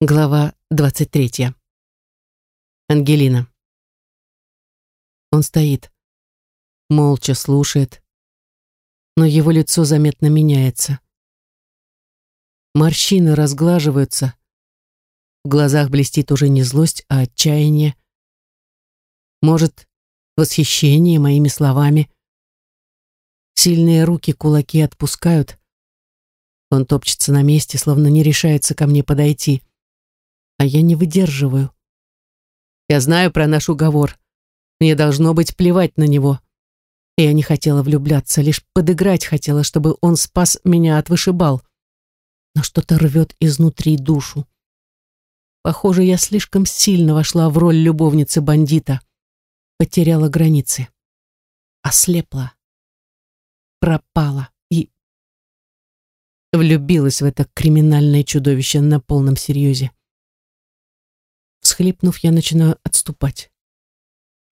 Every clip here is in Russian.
Глава 23. Ангелина. Он стоит, молча слушает, но его лицо заметно меняется. Морщины разглаживаются, в глазах блестит уже не злость, а отчаяние. Может, восхищение моими словами. Сильные руки кулаки отпускают. Он топчется на месте, словно не решается ко мне подойти а я не выдерживаю. Я знаю про наш уговор. Мне должно быть плевать на него. Я не хотела влюбляться, лишь подыграть хотела, чтобы он спас меня от вышибал. Но что-то рвет изнутри душу. Похоже, я слишком сильно вошла в роль любовницы бандита. Потеряла границы. Ослепла. Пропала и влюбилась в это криминальное чудовище на полном серьезе. Всхлипнув, я начинаю отступать.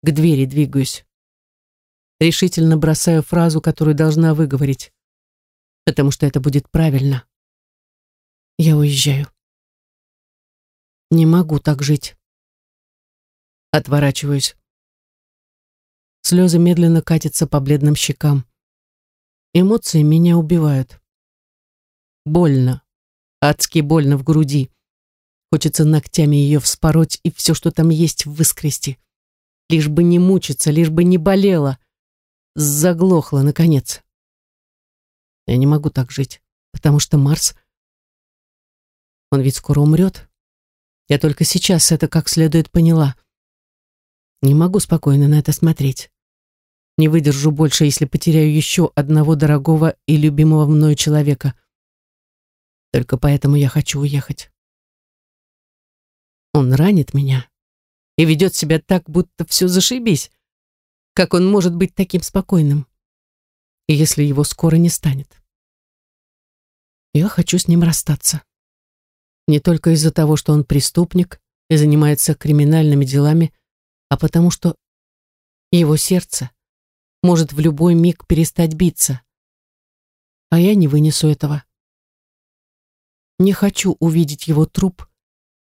К двери двигаюсь. Решительно бросаю фразу, которую должна выговорить. Потому что это будет правильно. Я уезжаю. Не могу так жить. Отворачиваюсь. Слезы медленно катятся по бледным щекам. Эмоции меня убивают. Больно. Адски больно в груди. Хочется ногтями ее вспороть и все, что там есть, выскрести. Лишь бы не мучиться, лишь бы не болела. Заглохла, наконец. Я не могу так жить, потому что Марс... Он ведь скоро умрет. Я только сейчас это как следует поняла. Не могу спокойно на это смотреть. Не выдержу больше, если потеряю еще одного дорогого и любимого мною человека. Только поэтому я хочу уехать. Он ранит меня и ведет себя так, будто все зашибись. Как он может быть таким спокойным, если его скоро не станет? Я хочу с ним расстаться. Не только из-за того, что он преступник и занимается криминальными делами, а потому что его сердце может в любой миг перестать биться. А я не вынесу этого. Не хочу увидеть его труп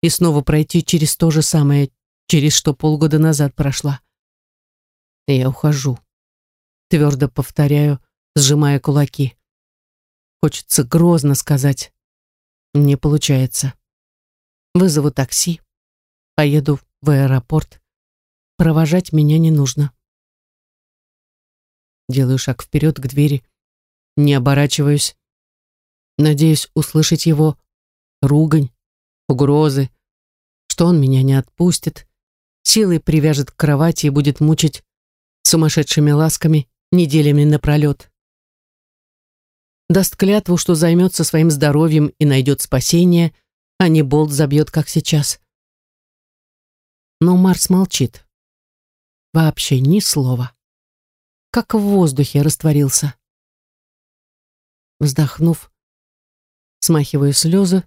и снова пройти через то же самое, через что полгода назад прошла. я ухожу. Твердо повторяю, сжимая кулаки. Хочется грозно сказать. Не получается. Вызову такси. Поеду в аэропорт. Провожать меня не нужно. Делаю шаг вперед к двери. Не оборачиваюсь. Надеюсь услышать его ругань, угрозы, что он меня не отпустит, силой привяжет к кровати и будет мучить сумасшедшими ласками неделями напролет. Даст клятву, что займется своим здоровьем и найдет спасение, а не болт забьет, как сейчас. Но Марс молчит. Вообще ни слова. Как в воздухе растворился. Вздохнув, смахиваю слезы,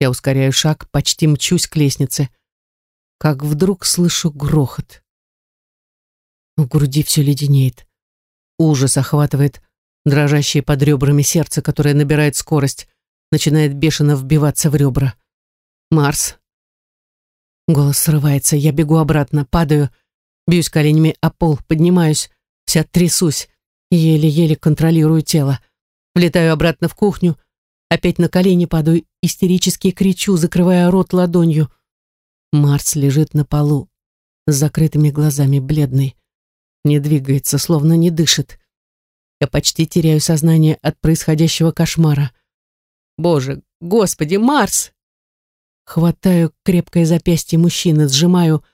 я ускоряю шаг, почти мчусь к лестнице. Как вдруг слышу грохот. В груди все леденеет. Ужас охватывает дрожащее под ребрами сердце, которое набирает скорость, начинает бешено вбиваться в ребра. «Марс!» Голос срывается, я бегу обратно, падаю, бьюсь коленями о пол, поднимаюсь, вся трясусь, еле-еле контролирую тело. Влетаю обратно в кухню, Опять на колени падаю, истерически кричу, закрывая рот ладонью. Марс лежит на полу, с закрытыми глазами, бледный. Не двигается, словно не дышит. Я почти теряю сознание от происходящего кошмара. Боже, господи, Марс! Хватаю крепкое запястье мужчины, сжимаю.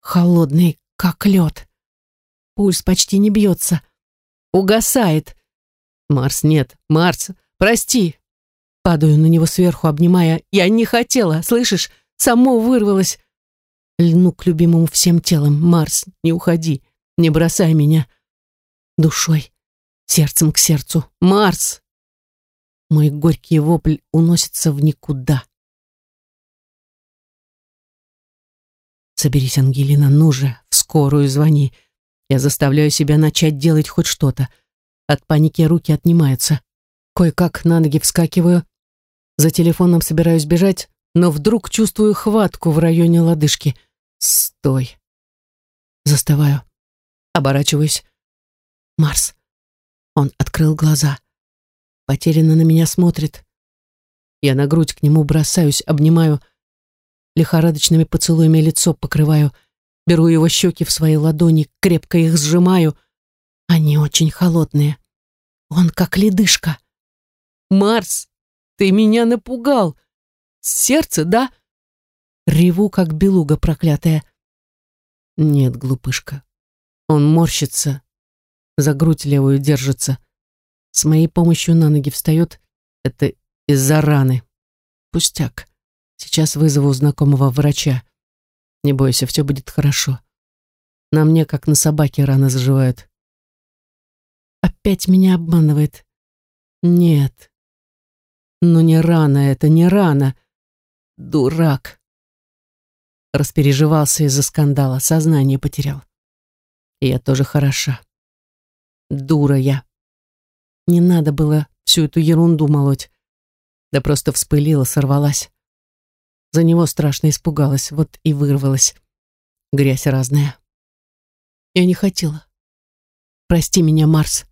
Холодный, как лед. Пульс почти не бьется. Угасает. Марс, нет, Марс, прости. Падаю на него сверху, обнимая. Я не хотела, слышишь? Само вырвалось. Льну к любимому всем телом. Марс, не уходи. Не бросай меня. Душой, сердцем к сердцу. Марс! Мой горький вопль уносится в никуда. Соберись, Ангелина, ну же, в скорую звони. Я заставляю себя начать делать хоть что-то. От паники руки отнимаются. Кое-как на ноги вскакиваю, за телефоном собираюсь бежать, но вдруг чувствую хватку в районе лодыжки. Стой. Застываю. Оборачиваюсь. Марс. Он открыл глаза. Потерянно на меня смотрит. Я на грудь к нему бросаюсь, обнимаю, лихорадочными поцелуями лицо покрываю, беру его щеки в свои ладони, крепко их сжимаю. Они очень холодные. Он как ледышка. «Марс, ты меня напугал! Сердце, да?» Реву, как белуга проклятая. Нет, глупышка. Он морщится, за грудь левую держится. С моей помощью на ноги встает. Это из-за раны. Пустяк. Сейчас вызову знакомого врача. Не бойся, все будет хорошо. На мне, как на собаке, раны заживают. Опять меня обманывает. Нет. Но не рано это, не рано. Дурак. Распереживался из-за скандала, сознание потерял. Я тоже хороша. Дура я. Не надо было всю эту ерунду молоть. Да просто вспылила, сорвалась. За него страшно испугалась, вот и вырвалась. Грязь разная. Я не хотела. Прости меня, Марс.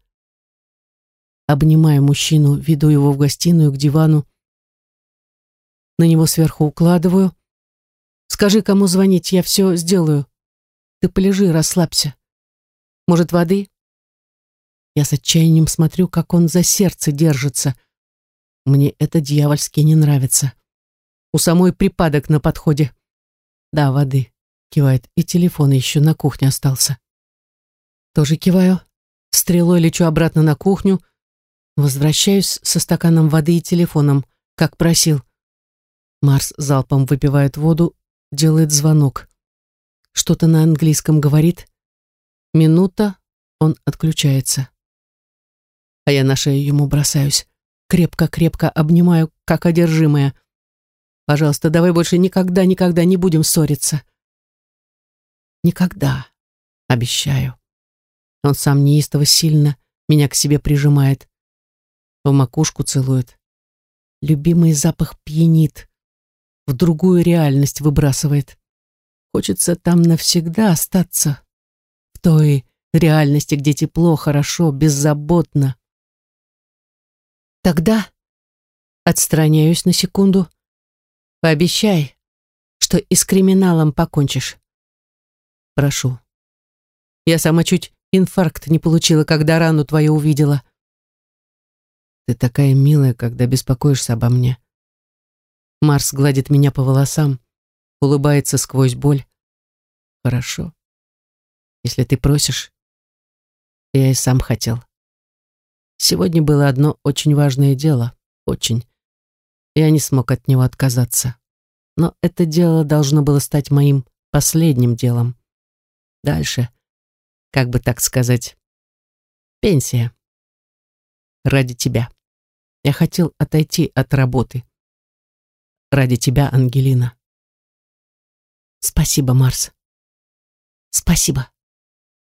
Обнимаю мужчину, веду его в гостиную, к дивану. На него сверху укладываю. Скажи, кому звонить, я все сделаю. Ты полежи, расслабься. Может, воды? Я с отчаянием смотрю, как он за сердце держится — мне это дьявольски не нравится. У самой припадок на подходе. Да, воды. Кивает. И телефон еще на кухне остался. Тоже киваю. Стрелой лечу обратно на кухню. Возвращаюсь со стаканом воды и телефоном, как просил. Марс залпом выпивает воду, делает звонок. Что-то на английском говорит. Минута, он отключается. А я на шею ему бросаюсь крепко-крепко обнимаю, как одержимая. Пожалуйста, давай больше никогда-никогда не будем ссориться. Никогда, обещаю. Он сам неистово сильно меня к себе прижимает, в макушку целует. Любимый запах пьянит, в другую реальность выбрасывает. Хочется там навсегда остаться, в той реальности, где тепло, хорошо, беззаботно. Тогда отстраняюсь на секунду. Пообещай, что и с криминалом покончишь. Прошу. Я сама чуть инфаркт не получила, когда рану твою увидела. Ты такая милая, когда беспокоишься обо мне. Марс гладит меня по волосам, улыбается сквозь боль. Хорошо. Если ты просишь, я и сам хотел. Сегодня было одно очень важное дело. Очень. Я не смог от него отказаться. Но это дело должно было стать моим последним делом. Дальше, как бы так сказать, пенсия. Ради тебя. Я хотел отойти от работы. Ради тебя, Ангелина. Спасибо, Марс. Спасибо.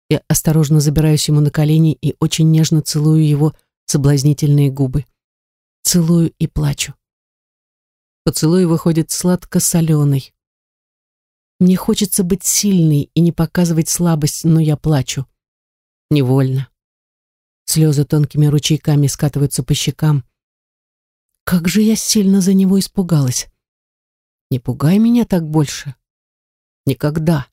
Я осторожно забираюсь ему на колени и очень нежно целую его соблазнительные губы. Целую и плачу. Поцелуй выходит сладко-соленый. Мне хочется быть сильной и не показывать слабость, но я плачу. Невольно. Слезы тонкими ручейками скатываются по щекам. Как же я сильно за него испугалась. Не пугай меня так больше. Никогда.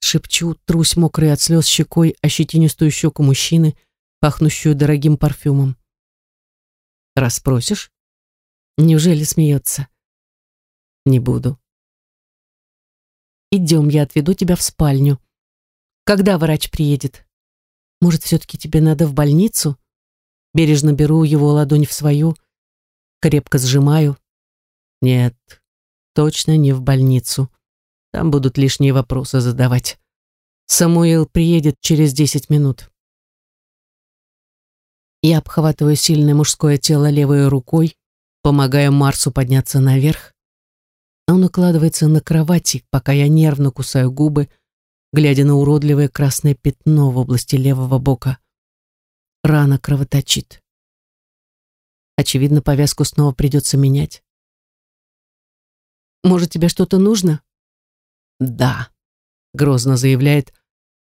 Шепчу, трусь мокрой от слез щекой ощетинистую щеку мужчины, пахнущую дорогим парфюмом. Распросишь? Неужели смеется? Не буду. Идем, я отведу тебя в спальню. Когда врач приедет? Может, все-таки тебе надо в больницу? Бережно беру его ладонь в свою, крепко сжимаю. Нет, точно не в больницу. Там будут лишние вопросы задавать. Самуил приедет через десять минут. Я обхватываю сильное мужское тело левой рукой, помогая Марсу подняться наверх. Он укладывается на кровати, пока я нервно кусаю губы, глядя на уродливое красное пятно в области левого бока. Рана кровоточит. Очевидно, повязку снова придется менять. Может, тебе что-то нужно?» «Да», — грозно заявляет,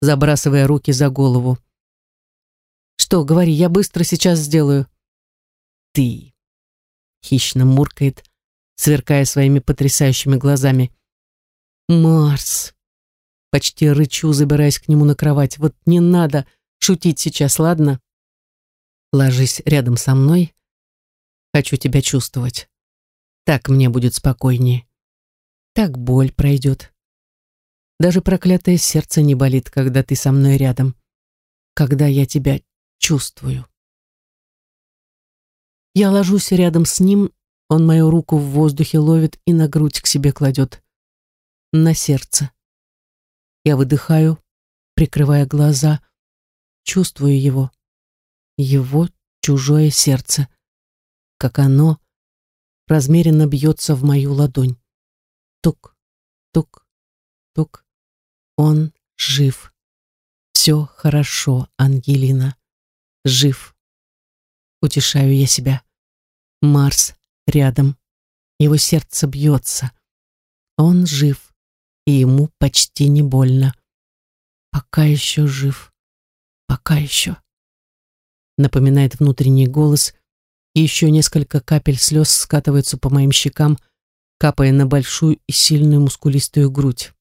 забрасывая руки за голову. «Что, говори, я быстро сейчас сделаю». «Ты», — хищно муркает, сверкая своими потрясающими глазами. «Марс!» Почти рычу, забираясь к нему на кровать. «Вот не надо шутить сейчас, ладно?» «Ложись рядом со мной. Хочу тебя чувствовать. Так мне будет спокойнее. Так боль пройдет. Даже проклятое сердце не болит, когда ты со мной рядом. Когда я тебя чувствую». Я ложусь рядом с ним, он мою руку в воздухе ловит и на грудь к себе кладет. На сердце. Я выдыхаю, прикрывая глаза, чувствую его. Его чужое сердце. Как оно размеренно бьется в мою ладонь. Тук, тук, тук. Он жив. Все хорошо, Ангелина. Жив. Утешаю я себя. Марс рядом. Его сердце бьется. Он жив, и ему почти не больно. Пока еще жив. Пока еще. Напоминает внутренний голос, и еще несколько капель слез скатываются по моим щекам, капая на большую и сильную мускулистую грудь.